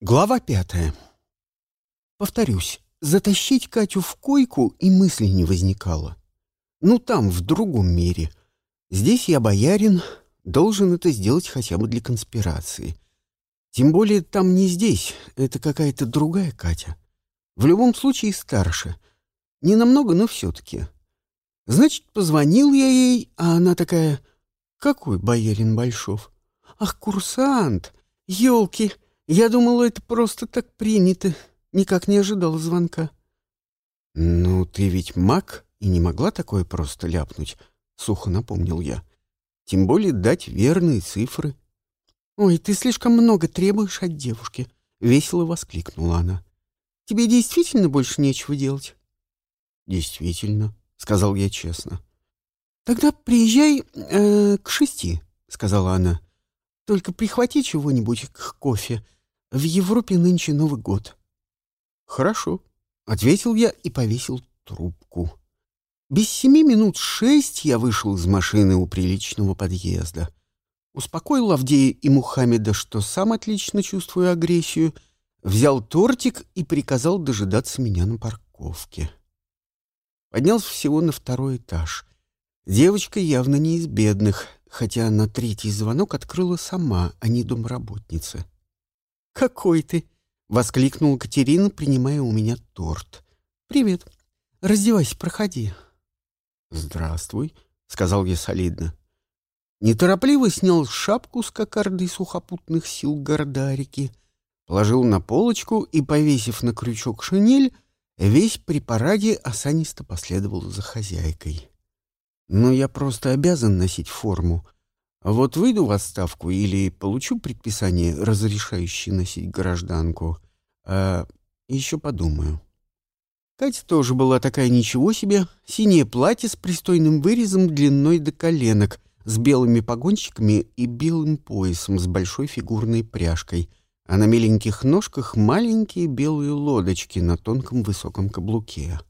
Глава пятая. Повторюсь, затащить Катю в койку и мысли не возникало. Ну, там, в другом мире. Здесь я боярин, должен это сделать хотя бы для конспирации. Тем более там не здесь, это какая-то другая Катя. В любом случае старше. Не намного, но все-таки. Значит, позвонил я ей, а она такая... Какой боярин Большов? Ах, курсант! Елки! Я думала, это просто так принято. Никак не ожидал звонка. «Ну, ты ведь маг и не могла такое просто ляпнуть», — сухо напомнил я. «Тем более дать верные цифры». «Ой, ты слишком много требуешь от девушки», — весело воскликнула она. «Тебе действительно больше нечего делать?» «Действительно», — сказал я честно. «Тогда приезжай э, к шести», — сказала она. «Только прихвати чего-нибудь к кофе. В Европе нынче Новый год. Хорошо, ответил я и повесил трубку. Без семи минут шесть я вышел из машины у приличного подъезда. Успокоил Авдея и Мухаммеда, что сам отлично чувствую агрессию, взял тортик и приказал дожидаться меня на парковке. Поднялся всего на второй этаж. Девочка явно не из бедных, хотя на третий звонок открыла сама, а не домработница. «Какой ты!» — воскликнула Катерина, принимая у меня торт. «Привет. Раздевайся, проходи». «Здравствуй», — сказал я солидно. Неторопливо снял шапку с кокардой сухопутных сил Гордарики, положил на полочку и, повесив на крючок шинель, весь при параде осанисто последовал за хозяйкой. Но я просто обязан носить форму — вот выйду в отставку или получу предписание, разрешающее носить гражданку, а еще подумаю. Катя тоже была такая ничего себе, синее платье с пристойным вырезом длиной до коленок, с белыми погончиками и белым поясом с большой фигурной пряжкой, а на миленьких ножках маленькие белые лодочки на тонком высоком каблуке.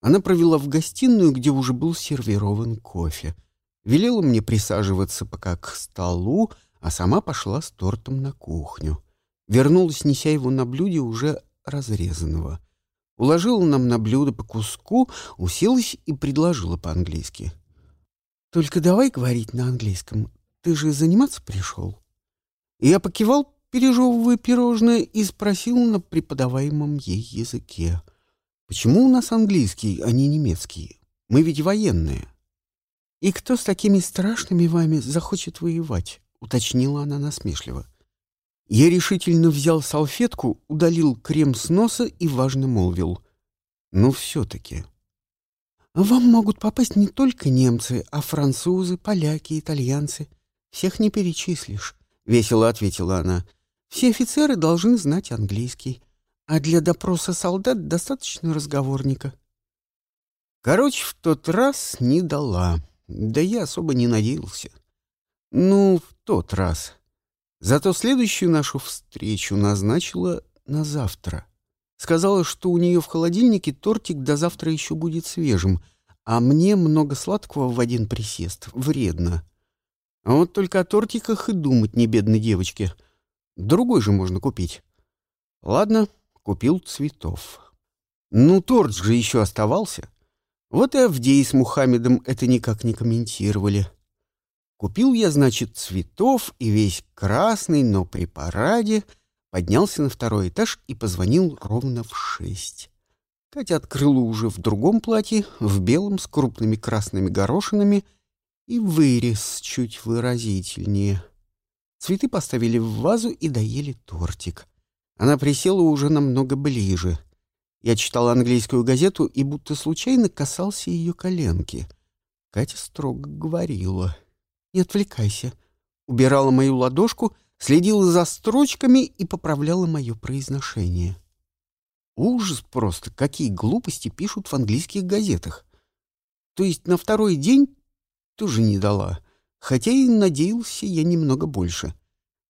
Она провела в гостиную, где уже был сервирован кофе — велела мне присаживаться пока к столу, а сама пошла с тортом на кухню. Вернулась, неся его на блюде уже разрезанного. Уложила нам на блюдо по куску, уселась и предложила по-английски. «Только давай говорить на английском. Ты же заниматься пришел?» Я покивал, пережевывая пирожное, и спросил на преподаваемом ей языке. «Почему у нас английский, а не немецкий? Мы ведь военные». «И кто с такими страшными вами захочет воевать?» — уточнила она насмешливо. Я решительно взял салфетку, удалил крем с носа и важно молвил. «Ну, все-таки...» «Вам могут попасть не только немцы, а французы, поляки, итальянцы. Всех не перечислишь», — весело ответила она. «Все офицеры должны знать английский, а для допроса солдат достаточно разговорника». Короче, в тот раз не дала. Да я особо не надеялся. Ну, в тот раз. Зато следующую нашу встречу назначила на завтра. Сказала, что у нее в холодильнике тортик до завтра еще будет свежим, а мне много сладкого в один присест. Вредно. А вот только о тортиках и думать не бедной девочке. Другой же можно купить. Ладно, купил цветов. Ну, торт же еще оставался. Вот и Авдей с Мухаммедом это никак не комментировали. Купил я, значит, цветов и весь красный, но при параде поднялся на второй этаж и позвонил ровно в шесть. Катя открыла уже в другом платье, в белом с крупными красными горошинами и вырез чуть выразительнее. Цветы поставили в вазу и доели тортик. Она присела уже намного ближе. Я читал английскую газету и будто случайно касался ее коленки. Катя строго говорила. «Не отвлекайся». Убирала мою ладошку, следила за строчками и поправляла мое произношение. Ужас просто, какие глупости пишут в английских газетах. То есть на второй день тоже не дала, хотя и надеялся я немного больше.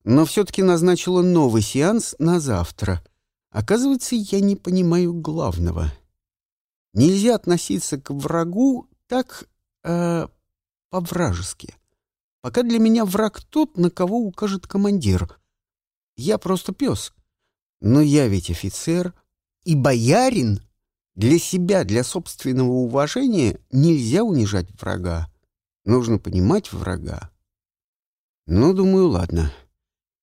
Но все-таки назначила новый сеанс на завтра — Оказывается, я не понимаю главного. Нельзя относиться к врагу так э, по-вражески. Пока для меня враг тот, на кого укажет командир. Я просто пес. Но я ведь офицер и боярин. Для себя, для собственного уважения нельзя унижать врага. Нужно понимать врага. Ну, думаю, ладно.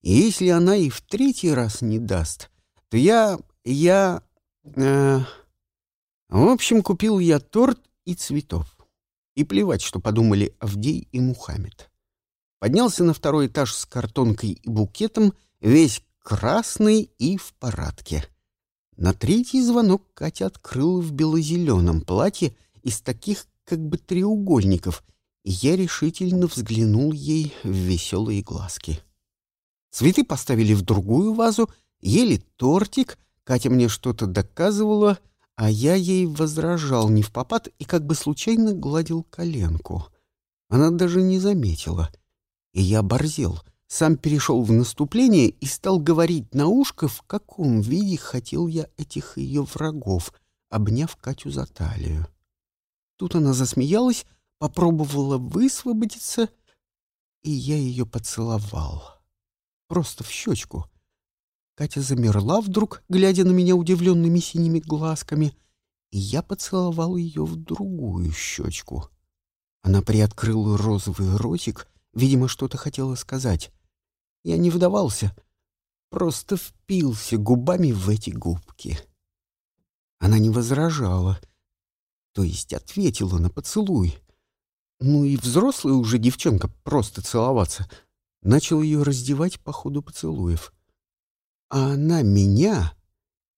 Если она и в третий раз не даст, то я... я... Э, в общем, купил я торт и цветов. И плевать, что подумали Авдей и Мухаммед. Поднялся на второй этаж с картонкой и букетом, весь красный и в парадке. На третий звонок Катя открыла в бело-зеленом платье из таких как бы треугольников, и я решительно взглянул ей в веселые глазки. Цветы поставили в другую вазу, ели тортик, Катя мне что-то доказывала, а я ей возражал не в попад и как бы случайно гладил коленку. Она даже не заметила. И я борзел — сам перешел в наступление и стал говорить на ушко, в каком виде хотел я этих ее врагов, обняв Катю за талию. Тут она засмеялась, попробовала высвободиться, и я ее поцеловал. Просто в щечку. Катя замерла вдруг, глядя на меня удивленными синими глазками, и я поцеловал ее в другую щечку. Она приоткрыла розовый ротик, видимо, что-то хотела сказать. Я не вдавался, просто впился губами в эти губки. Она не возражала, то есть ответила на поцелуй. Ну и взрослая уже девчонка просто целоваться. Начал ее раздевать по ходу поцелуев. А она меня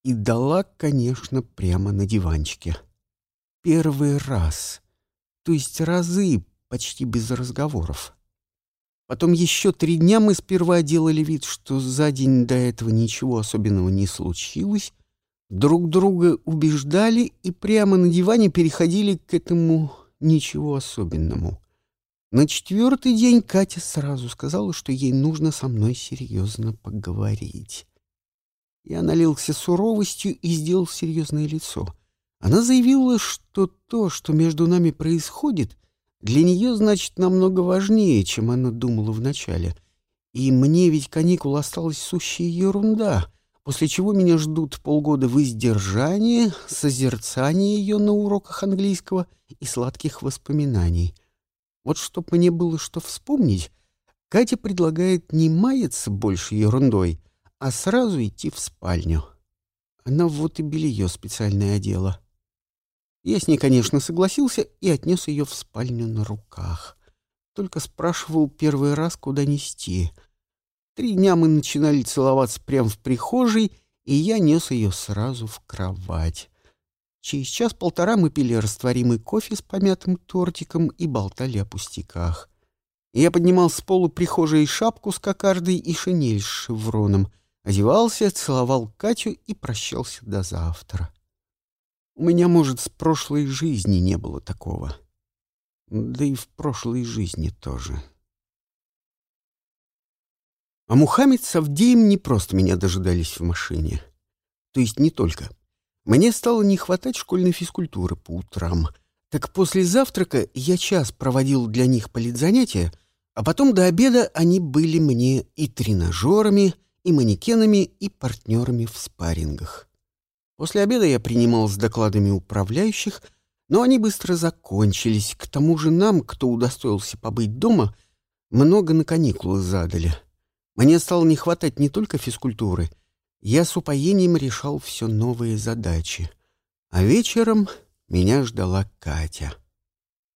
и дала, конечно, прямо на диванчике. Первый раз. То есть разы почти без разговоров. Потом еще три дня мы сперва делали вид, что за день до этого ничего особенного не случилось, друг друга убеждали и прямо на диване переходили к этому ничего особенному. На четвертый день Катя сразу сказала, что ей нужно со мной серьезно поговорить. Я налился суровостью и сделал серьезное лицо. Она заявила, что то, что между нами происходит, для нее, значит, намного важнее, чем она думала вначале. И мне ведь каникул осталась сущая ерунда, после чего меня ждут полгода воздержания, созерцания ее на уроках английского и сладких воспоминаний. Вот чтоб мне было что вспомнить, Катя предлагает не маяться больше ерундой, а сразу идти в спальню. Она вот и белье специальное одела. Я с ней, конечно, согласился и отнес ее в спальню на руках. Только спрашивал первый раз, куда нести. Три дня мы начинали целоваться прямо в прихожей, и я нес ее сразу в кровать. Через час-полтора мы пили растворимый кофе с помятым тортиком и болтали о пустяках. Я поднимал с полу прихожей шапку с кокардой и шинель с шевроном, одевался, целовал Катю и прощался до завтра. У меня, может, с прошлой жизни не было такого. Да и в прошлой жизни тоже. А Мухаммед с Авдеем не просто меня дожидались в машине. То есть не только. Мне стало не хватать школьной физкультуры по утрам. Так после завтрака я час проводил для них политзанятия, а потом до обеда они были мне и тренажерами, и манекенами, и партнерами в спаррингах. После обеда я принимал с докладами управляющих, но они быстро закончились. К тому же нам, кто удостоился побыть дома, много на каникулы задали. Мне стало не хватать не только физкультуры. Я с упоением решал все новые задачи. А вечером меня ждала Катя.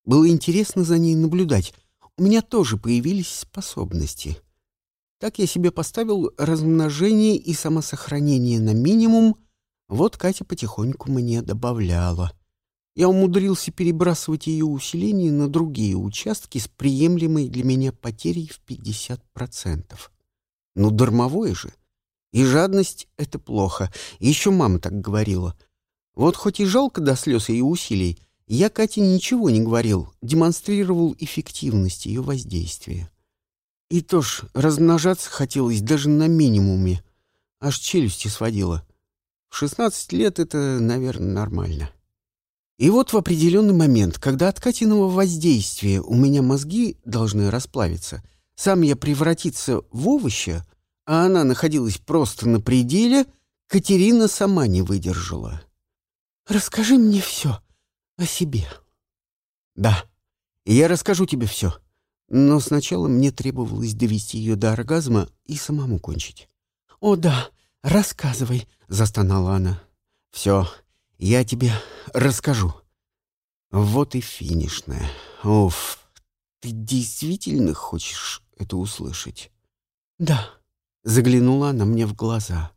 Было интересно за ней наблюдать. У меня тоже появились способности. Так я себе поставил размножение и самосохранение на минимум — вот Катя потихоньку мне добавляла. Я умудрился перебрасывать ее усиление на другие участки с приемлемой для меня потерей в 50%. Ну, дармовое же. И жадность — это плохо. Еще мама так говорила. Вот хоть и жалко до слез ее усилий, я Кате ничего не говорил, демонстрировал эффективность ее воздействия. И то ж, размножаться хотелось даже на минимуме. Аж челюсти сводила. В 16 лет это, наверное, нормально. И вот в определенный момент, когда от Катиного воздействия у меня мозги должны расплавиться, сам я превратиться в овоща, а она находилась просто на пределе, Катерина сама не выдержала. «Расскажи мне все о себе». «Да, я расскажу тебе все. Но сначала мне требовалось довести ее до оргазма и самому кончить. «О да, рассказывай», — застонала она. «Все, я тебе расскажу». Вот и финишная. Уф, ты действительно хочешь это услышать? Да. Заглянула она мне в глаза.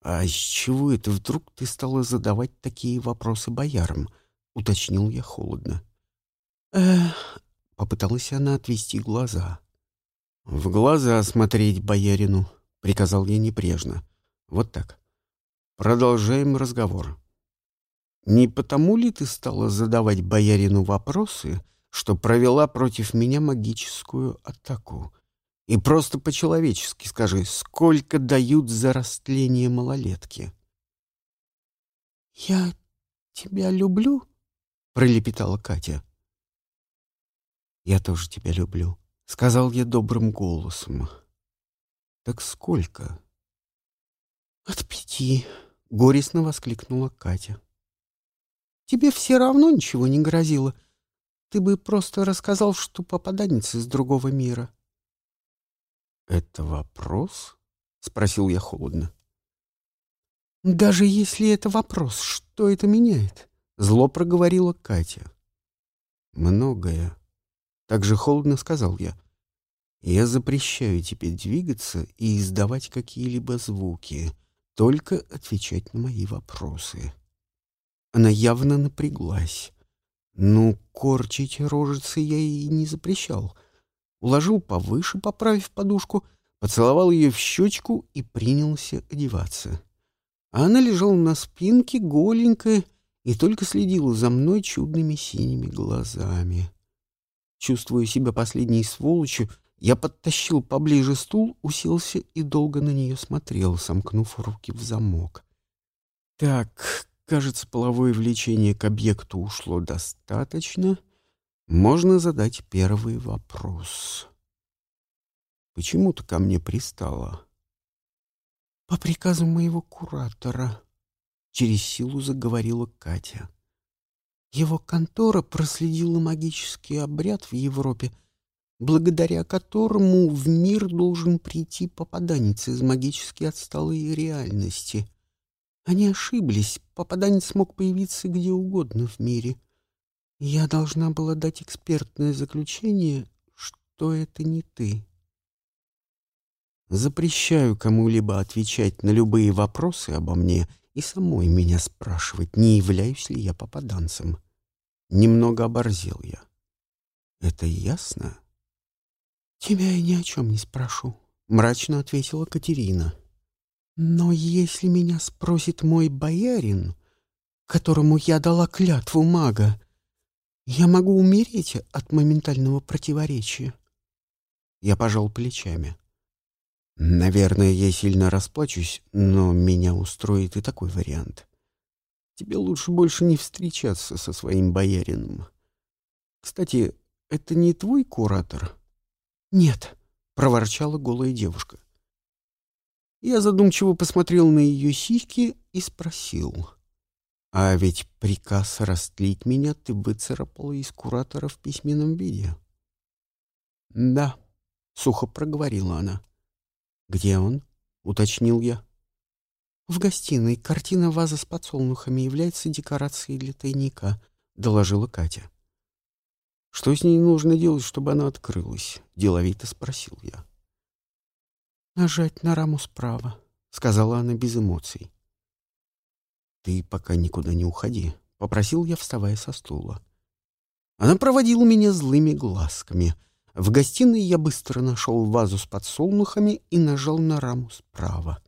А с чего это вдруг ты стала задавать такие вопросы боярам? Уточнил я холодно. Э, попыталась она отвести глаза. В глаза смотреть боярину, приказал я небрежно. Вот так. Продолжаем разговор. Не потому ли ты стала задавать боярину вопросы, что провела против меня магическую атаку? И просто по-человечески скажи, сколько дают за растление малолетки? «Я тебя люблю?» — пролепетала Катя. «Я тоже тебя люблю», — сказал я добрым голосом. «Так сколько?» «От пяти», — горестно воскликнула Катя. Тебе все равно ничего не грозило. Ты бы просто рассказал, что попаданец из другого мира. — Это вопрос? — спросил я холодно. — Даже если это вопрос, что это меняет? — зло проговорила Катя. — Многое. Так же холодно сказал я. Я запрещаю тебе двигаться и издавать какие-либо звуки, только отвечать на мои вопросы. Она явно напряглась. Ну, корчить рожицы я ей не запрещал. Уложил повыше, поправив подушку, поцеловал ее в щечку и принялся одеваться. А она лежала на спинке, голенькая, и только следила за мной чудными синими глазами. Чувствуя себя последней сволочью, я подтащил поближе стул, уселся и долго на нее смотрел, сомкнув руки в замок. Так, Кажется, половое влечение к объекту ушло достаточно. Можно задать первый вопрос. Почему ты ко мне пристала? По приказу моего куратора, через силу заговорила Катя. Его контора проследила магический обряд в Европе, благодаря которому в мир должен прийти попаданец из магически отсталой реальности. Они ошиблись. Попаданец мог появиться где угодно в мире. Я должна была дать экспертное заключение, что это не ты. Запрещаю кому-либо отвечать на любые вопросы обо мне и самой меня спрашивать, не являюсь ли я попаданцем. Немного оборзел я. Это ясно? Тебя я ни о чем не спрошу, — мрачно ответила Катерина. — но если меня спросит мой боярин, которому я дала клятву мага, я могу умереть от моментального противоречия. Я пожал плечами. Наверное, я сильно расплачусь, но меня устроит и такой вариант. Тебе лучше больше не встречаться со своим боярином. Кстати, это не твой куратор? Нет, проворчала голая девушка. Я задумчиво посмотрел на ее сиськи и спросил. «А ведь приказ растлить меня ты выцарапала из куратора в письменном виде». «Да», — сухо проговорила она. «Где он?» — уточнил я. «В гостиной картина ваза с подсолнухами является декорацией для тайника», — доложила Катя. «Что с ней нужно делать, чтобы она открылась?» — деловито спросил я. «Нажать на раму справа», — сказала она без эмоций. «Ты пока никуда не уходи», — попросил я, вставая со стула. Она проводила меня злыми глазками. В гостиной я быстро нашел вазу с подсолнухами и нажал на раму справа.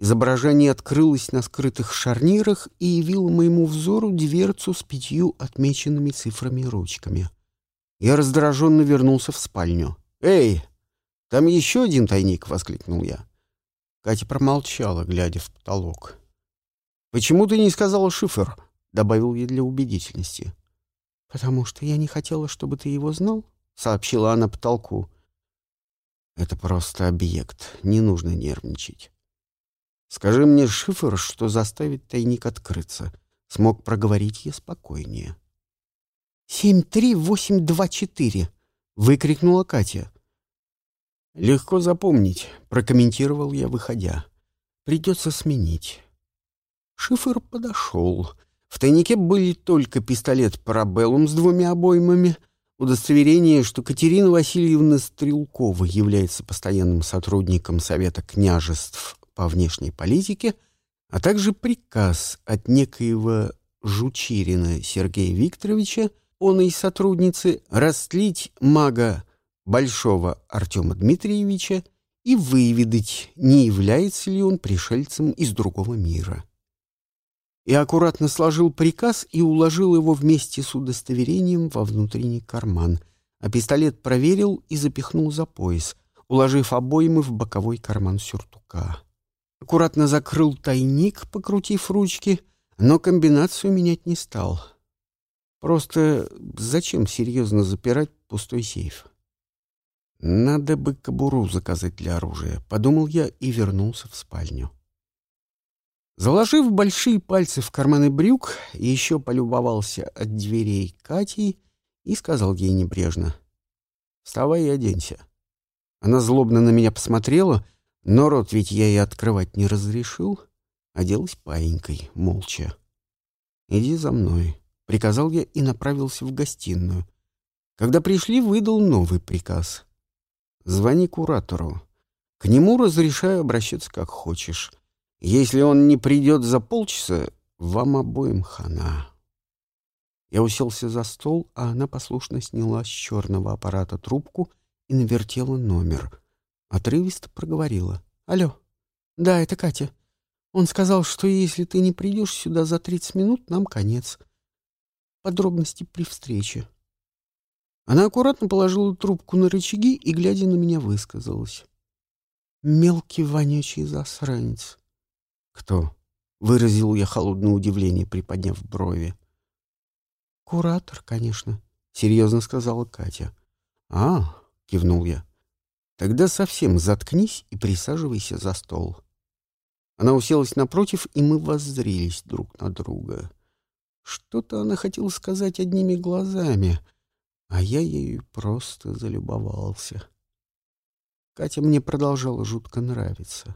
Изображение открылось на скрытых шарнирах и явило моему взору дверцу с пятью отмеченными цифрами ручками. Я раздраженно вернулся в спальню. «Эй, «Там еще один тайник!» — воскликнул я. Катя промолчала, глядя в потолок. «Почему ты не сказала шифр?» — добавил я для убедительности. «Потому что я не хотела, чтобы ты его знал», — сообщила она потолку. «Это просто объект, не нужно нервничать». Скажи мне, шифр, что заставит тайник открыться. Смог проговорить я спокойнее. «Семь три восемь два четыре!» — выкрикнула Катя. «Легко запомнить», — прокомментировал я, выходя. «Придется сменить». Шифр подошел. В тайнике были только пистолет «Парабеллум» с двумя обоймами, удостоверение, что Катерина Васильевна Стрелкова является постоянным сотрудником Совета княжеств по внешней политике, а также приказ от некоего Жучирина Сергея Викторовича, оной сотрудницы, растлить мага Большого Артема Дмитриевича и выведать, не является ли он пришельцем из другого мира и аккуратно сложил приказ и уложил его вместе с удостоверением во внутренний карман, а пистолет проверил и запихнул за пояс, уложив обоймы в боковой карман сюртука. Аккуратно закрыл тайник, покрутив ручки, но комбинацию менять не стал. Просто зачем серьезно запирать пустой сейф? Надо бы кобуру заказать для оружия, подумал я и вернулся в спальню. Заложив большие пальцы в карманы брюк, еще полюбовался от дверей Катей и сказал ей небрежно. «Вставай и оденься». Она злобно на меня посмотрела, но рот ведь я ей открывать не разрешил. Оделась паинькой, молча. «Иди за мной», — приказал я и направился в гостиную. Когда пришли, выдал новый приказ. «Звони куратору. К нему разрешаю обращаться как хочешь». Если он не придет за полчаса, вам обоим хана. Я уселся за стол, а она послушно сняла с черного аппарата трубку и навертела номер. Отрывисто проговорила. «Алло. Да, это Катя. Он сказал, что если ты не придешь сюда за тридцать минут, нам конец. Подробности при встрече». Она аккуратно положила трубку на рычаги и, глядя на меня, высказалась. «Мелкий вонючий засранец. «Кто?» — выразил я холодное удивление, приподняв брови. «Куратор, конечно», — серьезно сказала Катя. «А», — кивнул я, — «тогда совсем заткнись и присаживайся за стол». Она уселась напротив, и мы воззрелись друг на друга. Что-то она хотела сказать одними глазами, а я ею просто залюбовался. Катя мне продолжала жутко нравиться.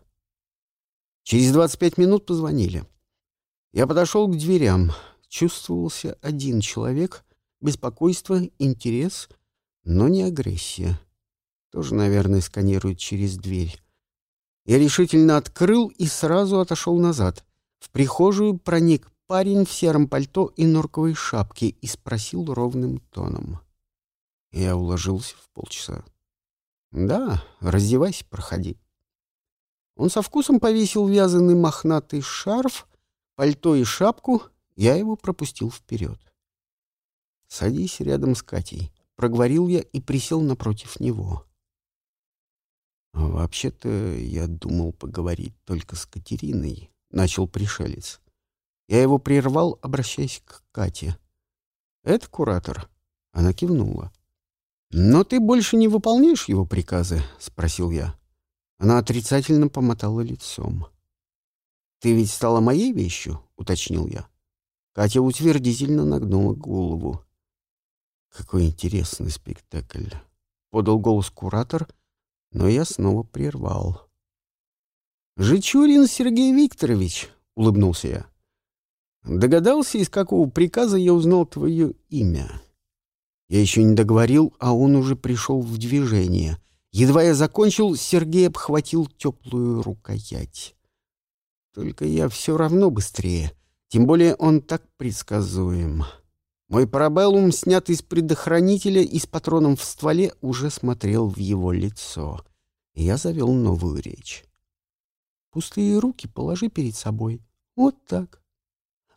Через 25 минут позвонили. Я подошел к дверям. Чувствовался один человек, беспокойство, интерес, но не агрессия. Тоже, наверное, сканирует через дверь. Я решительно открыл и сразу отошел назад. В прихожую проник парень в сером пальто и норковой шапке и спросил ровным тоном. Я уложился в полчаса. «Да, раздевайся, проходи». Он со вкусом повесил вязаный мохнатый шарф, пальто и шапку. Я его пропустил вперед. «Садись рядом с Катей», — проговорил я и присел напротив него. «Вообще-то я думал поговорить только с Катериной», — начал пришелец. Я его прервал, обращаясь к Кате. «Это куратор?» — она кивнула. «Но ты больше не выполняешь его приказы?» — спросил я. Она отрицательно помотала лицом. «Ты ведь стала моей вещью?» — уточнил я. Катя утвердительно нагнула голову. «Какой интересный спектакль!» — подал голос куратор, но я снова прервал. «Жичурин Сергей Викторович!» — улыбнулся я. «Догадался, из какого приказа я узнал твое имя?» Я еще не договорил, а он уже пришел в движение — Едва я закончил, Сергей обхватил теплую рукоять. Только я все равно быстрее. Тем более он так предсказуем. Мой парабеллум, снятый из предохранителя и с патроном в стволе, уже смотрел в его лицо. я завел новую речь. Пустые руки положи перед собой. Вот так.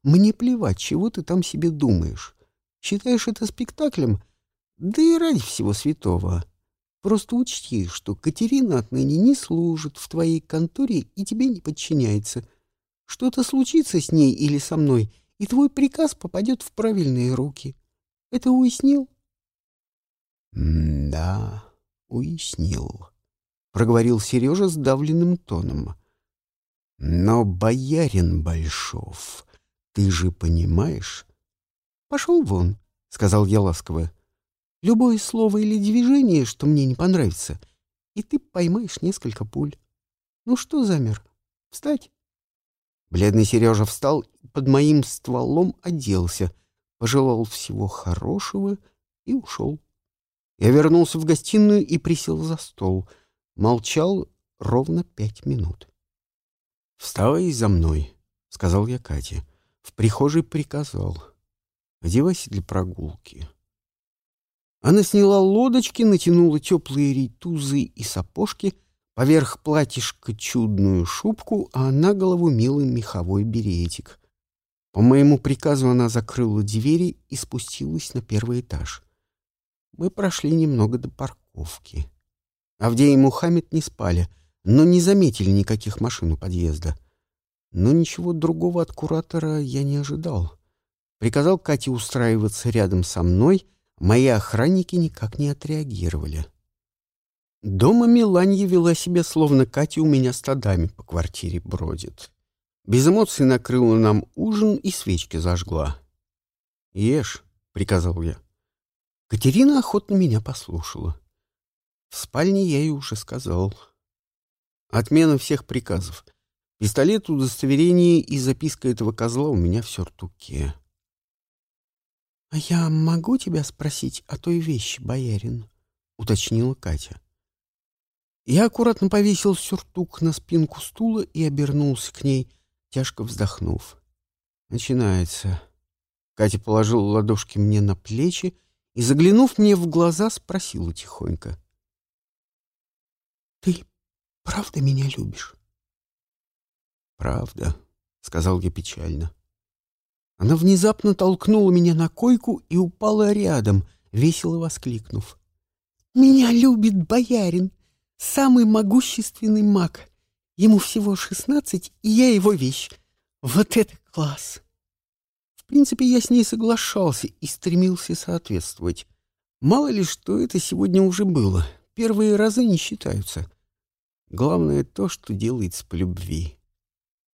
Мне плевать, чего ты там себе думаешь. Считаешь это спектаклем? Да и ради всего святого. Просто учти, что Катерина отныне не служит в твоей конторе и тебе не подчиняется. Что-то случится с ней или со мной, и твой приказ попадет в правильные руки. Это уяснил? — Да, уяснил, — проговорил Сережа сдавленным тоном. — Но, боярин Большов, ты же понимаешь? Пошел вон, — сказал я ласково. Любое слово или движение, что мне не понравится, и ты поймаешь несколько пуль. Ну что замер? Встать? Бледный Сережа встал под моим стволом оделся, пожелал всего хорошего и ушел. Я вернулся в гостиную и присел за стол. Молчал ровно пять минут. «Вставай за мной», — сказал я Кате. В прихожей приказал. «Одевайся для прогулки». Она сняла лодочки, натянула теплые рейтузы и сапожки, поверх платьишка чудную шубку, а на голову милый меховой беретик. По моему приказу она закрыла двери и спустилась на первый этаж. Мы прошли немного до парковки. Авдей и Мухаммед не спали — но не заметили никаких машин у подъезда. Но ничего другого от куратора я не ожидал. Приказал Кате устраиваться рядом со мной, мои охранники никак не отреагировали. Дома Миланья вела себя, словно Катя у меня стадами по квартире бродит. Без эмоций накрыла нам ужин и свечки зажгла. «Ешь», — приказал я. Катерина охотно меня послушала. В спальне я ей уже сказал — Отмена всех приказов. Пистолет, удостоверение и записка этого козла у меня в сюртуке. — А я могу тебя спросить о той вещи, боярин? — уточнила Катя. Я аккуратно повесил сюртук на спинку стула и обернулся к ней, тяжко вздохнув. Начинается. Катя положила ладошки мне на плечи и, заглянув мне в глаза, спросила тихонько. — Ты правда меня любишь?» «Правда», — сказал я печально. Она внезапно толкнула меня на койку и упала рядом, весело воскликнув. «Меня любит боярин, самый могущественный маг. Ему всего шестнадцать, и я его вещь. Вот это класс!» В принципе, я с ней соглашался и стремился соответствовать. Мало ли, что это сегодня уже было. Первые разы не считаются. Главное то, что делается по любви.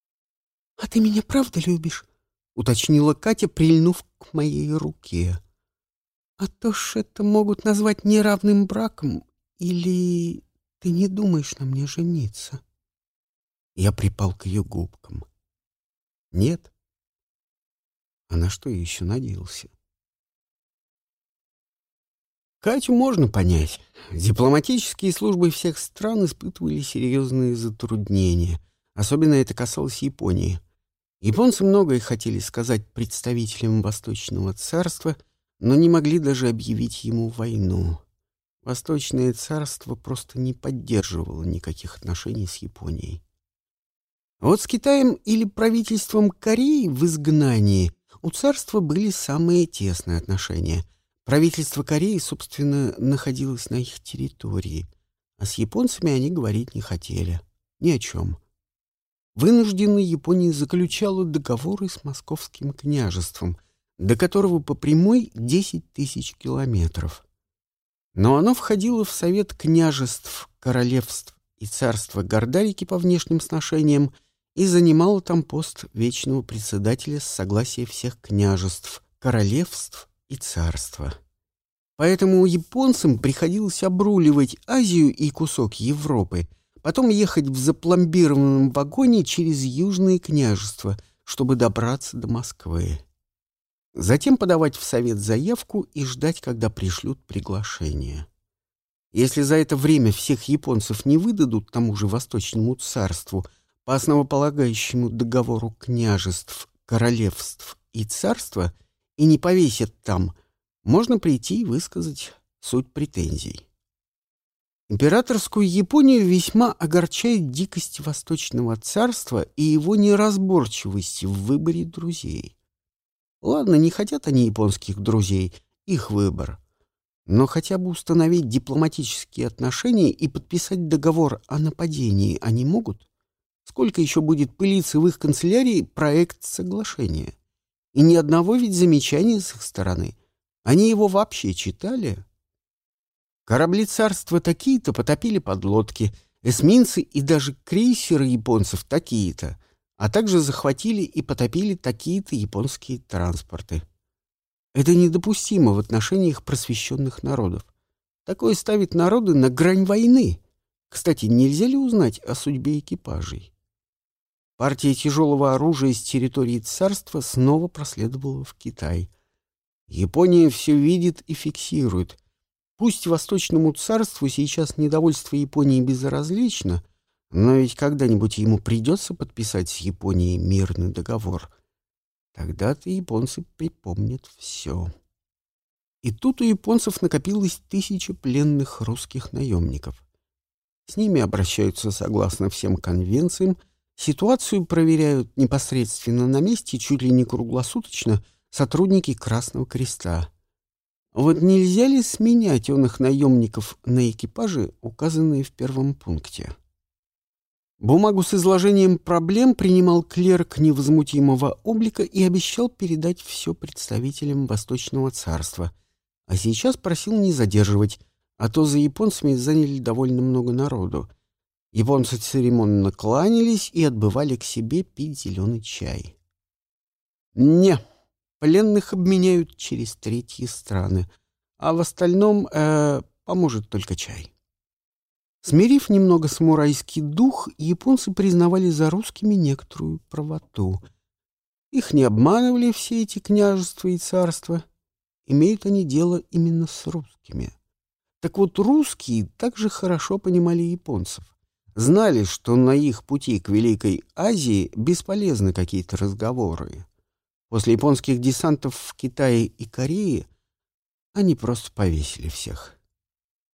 — А ты меня правда любишь? — уточнила Катя, прильнув к моей руке. — А то ж это могут назвать неравным браком, или ты не думаешь на мне жениться? Я припал к ее губкам. — Нет. А на что я еще надеялся? Катю можно понять. Дипломатические службы всех стран испытывали серьезные затруднения. Особенно это касалось Японии. Японцы многое хотели сказать представителям Восточного царства, но не могли даже объявить ему войну. Восточное царство просто не поддерживало никаких отношений с Японией. Вот с Китаем или правительством Кореи в изгнании у царства были самые тесные отношения — Правительство Кореи, собственно, находилось на их территории, а с японцами они говорить не хотели. Ни о чем. Вынужденная Япония заключала договоры с московским княжеством, до которого по прямой 10 тысяч километров. Но оно входило в совет княжеств, королевств и царства Гордарики по внешним сношениям и занимало там пост вечного председателя с согласия всех княжеств, королевств и царства. Поэтому японцам приходилось обруливать Азию и кусок Европы, потом ехать в запломбированном вагоне через Южные княжества, чтобы добраться до Москвы. Затем подавать в совет заявку и ждать, когда пришлют приглашение. Если за это время всех японцев не выдадут тому же Восточному царству по основополагающему договору княжеств, королевств и царства — и не повесят там, можно прийти и высказать суть претензий. Императорскую Японию весьма огорчает дикость Восточного царства и его неразборчивость в выборе друзей. Ладно, не хотят они японских друзей, их выбор. Но хотя бы установить дипломатические отношения и подписать договор о нападении они могут? Сколько еще будет пылиться в их канцелярии проект соглашения? И ни одного ведь замечания с их стороны. Они его вообще читали? Корабли царства такие-то потопили подлодки, Эсминцы и даже крейсеры японцев такие-то, а также захватили и потопили такие-то японские транспорты. Это недопустимо в отношениях просвещенных народов. Такое ставит народы на грань войны. Кстати, нельзя ли узнать о судьбе экипажей? Партия тяжелого оружия с территории царства снова проследовала в Китай. Япония все видит и фиксирует. Пусть Восточному царству сейчас недовольство Японии безразлично, но ведь когда-нибудь ему придется подписать с Японией мирный договор. Тогда-то японцы припомнят все. И тут у японцев накопилось тысяча пленных русских наемников. С ними обращаются согласно всем конвенциям, ситуацию проверяют непосредственно на месте, чуть ли не круглосуточно, сотрудники Красного Креста. Вот нельзя ли сменять он их наемников на экипажи, указанные в первом пункте? Бумагу с изложением проблем принимал клерк невозмутимого облика и обещал передать все представителям Восточного царства, а сейчас просил не задерживать, а то за японцами заняли довольно много народу. Японцы церемонно кланялись и отбывали к себе пить зеленый чай. «Не», Пленных обменяют через третьи страны, а в остальном э, поможет только чай. Смирив немного самурайский дух, японцы признавали за русскими некоторую правоту. Их не обманывали все эти княжества и царства. Имеют они дело именно с русскими. Так вот, русские также хорошо понимали японцев. Знали, что на их пути к Великой Азии бесполезны какие-то разговоры. После японских десантов в Китае и Корее они просто повесили всех.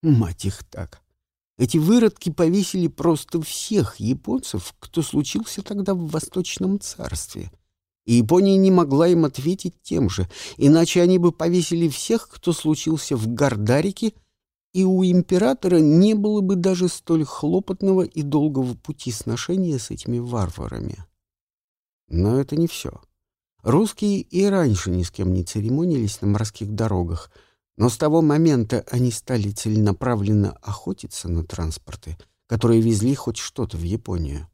Мать их так. Эти выродки повесили просто всех японцев, кто случился тогда в Восточном царстве. И Япония не могла им ответить тем же, иначе они бы повесили всех, кто случился в Гардарике, и у императора не было бы даже столь хлопотного и долгого пути сношения с этими варварами. Но это не все. Русские и раньше ни с кем не церемонились на морских дорогах, но с того момента они стали целенаправленно охотиться на транспорты, которые везли хоть что-то в Японию.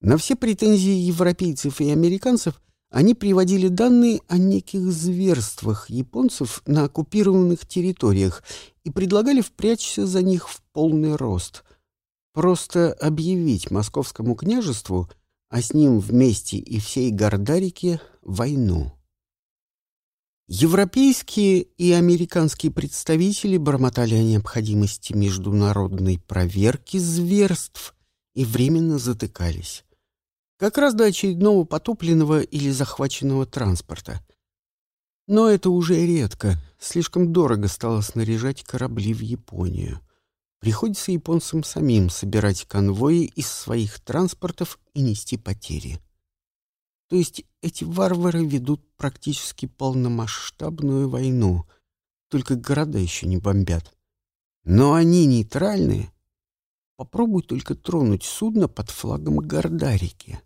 На все претензии европейцев и американцев они приводили данные о неких зверствах японцев на оккупированных территориях и предлагали впрячься за них в полный рост. Просто объявить московскому княжеству – а с ним вместе и всей Гордарике войну. Европейские и американские представители бормотали о необходимости международной проверки зверств и временно затыкались. Как раз до очередного потопленного или захваченного транспорта. Но это уже редко, слишком дорого стало снаряжать корабли в Японию. Приходится японцам самим собирать конвои из своих транспортов и нести потери. То есть эти варвары ведут практически полномасштабную войну, только города еще не бомбят. Но они нейтральные. Попробуй только тронуть судно под флагом Гордарики.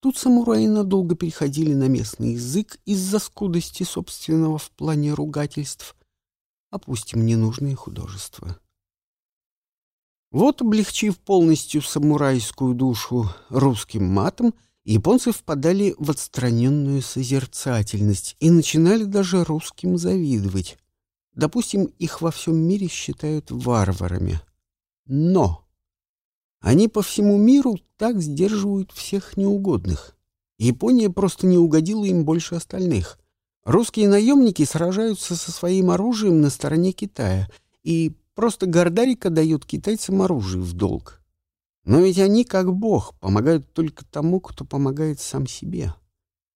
Тут самураи надолго переходили на местный язык из-за скудости собственного в плане ругательств. Опустим ненужные художества. Вот, облегчив полностью самурайскую душу русским матом, японцы впадали в отстраненную созерцательность и начинали даже русским завидовать. Допустим, их во всем мире считают варварами. Но они по всему миру так сдерживают всех неугодных. Япония просто не угодила им больше остальных. Русские наемники сражаются со своим оружием на стороне Китая, и Просто Гордарика дает китайцам оружие в долг. Но ведь они, как бог, помогают только тому, кто помогает сам себе.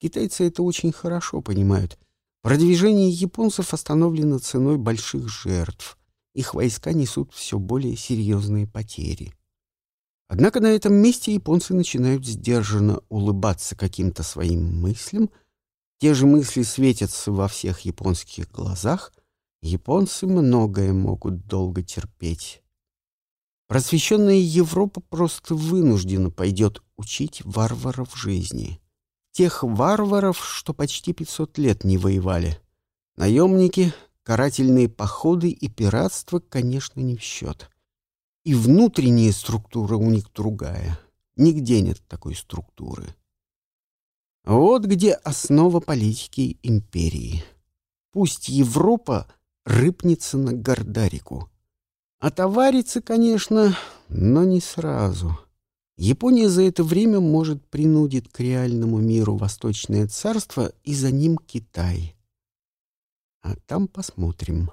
Китайцы это очень хорошо понимают. Продвижение японцев остановлено ценой больших жертв. Их войска несут все более серьезные потери. Однако на этом месте японцы начинают сдержанно улыбаться каким-то своим мыслям. Те же мысли светятся во всех японских глазах, Японцы многое могут долго терпеть. Просвещенная Европа просто вынуждена пойдет учить варваров жизни. Тех варваров, что почти 500 лет не воевали. Наемники, карательные походы и пиратство, конечно, не в счет. и внутренняя структура у них другая. Нигде нет такой структуры. Вот где основа политики империи. Пусть Европа рыпнется на Гордарику. Отоварится, конечно, но не сразу. Япония за это время может принудить к реальному миру Восточное царство и за ним Китай. А там посмотрим.